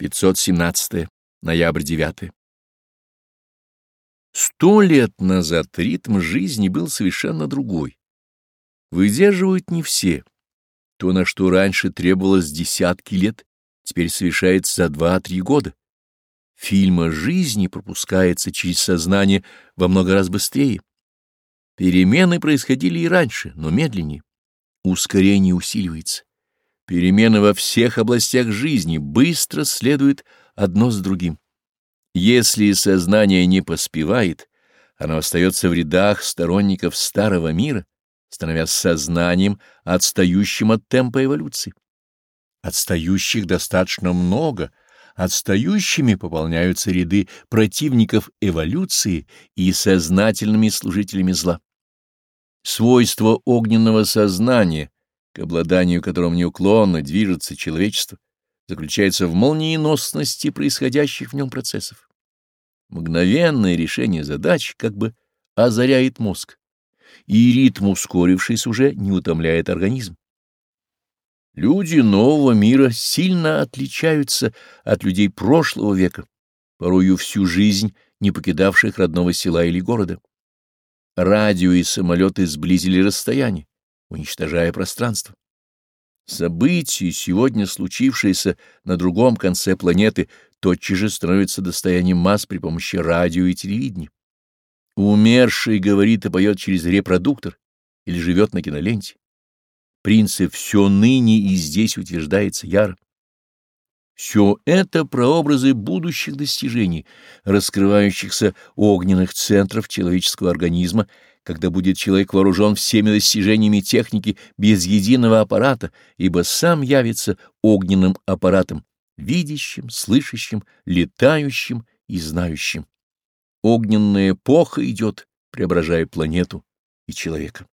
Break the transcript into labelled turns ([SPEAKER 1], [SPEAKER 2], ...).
[SPEAKER 1] 517 ноябрь 9. Сто лет назад ритм жизни был совершенно другой. Выдерживают не все. То, на что раньше требовалось десятки лет, теперь совершается за два-три года. Фильма жизни пропускается через сознание во много раз быстрее. Перемены происходили и раньше, но медленнее. Ускорение усиливается. Перемены во всех областях жизни быстро следуют одно с другим. Если сознание не поспевает, оно остается в рядах сторонников старого мира, становясь сознанием, отстающим от темпа эволюции. Отстающих достаточно много, отстающими пополняются ряды противников эволюции и сознательными служителями зла. Свойство огненного сознания — обладанию которым неуклонно движется человечество, заключается в молниеносности происходящих в нем процессов. Мгновенное решение задач как бы озаряет мозг, и ритм, ускорившись, уже не утомляет организм. Люди нового мира сильно отличаются от людей прошлого века, порою всю жизнь не покидавших родного села или города. Радио и самолеты сблизили расстояние уничтожая пространство. События, сегодня случившиеся на другом конце планеты, тотчас же становятся достоянием масс при помощи радио и телевидения. Умерший говорит и поет через репродуктор или живет на киноленте. Принцип «все ныне» и здесь утверждается яро. Все это прообразы будущих достижений, раскрывающихся огненных центров человеческого организма когда будет человек вооружен всеми достижениями техники без единого аппарата, ибо сам явится огненным аппаратом, видящим, слышащим, летающим и знающим. Огненная эпоха идет, преображая планету и человека.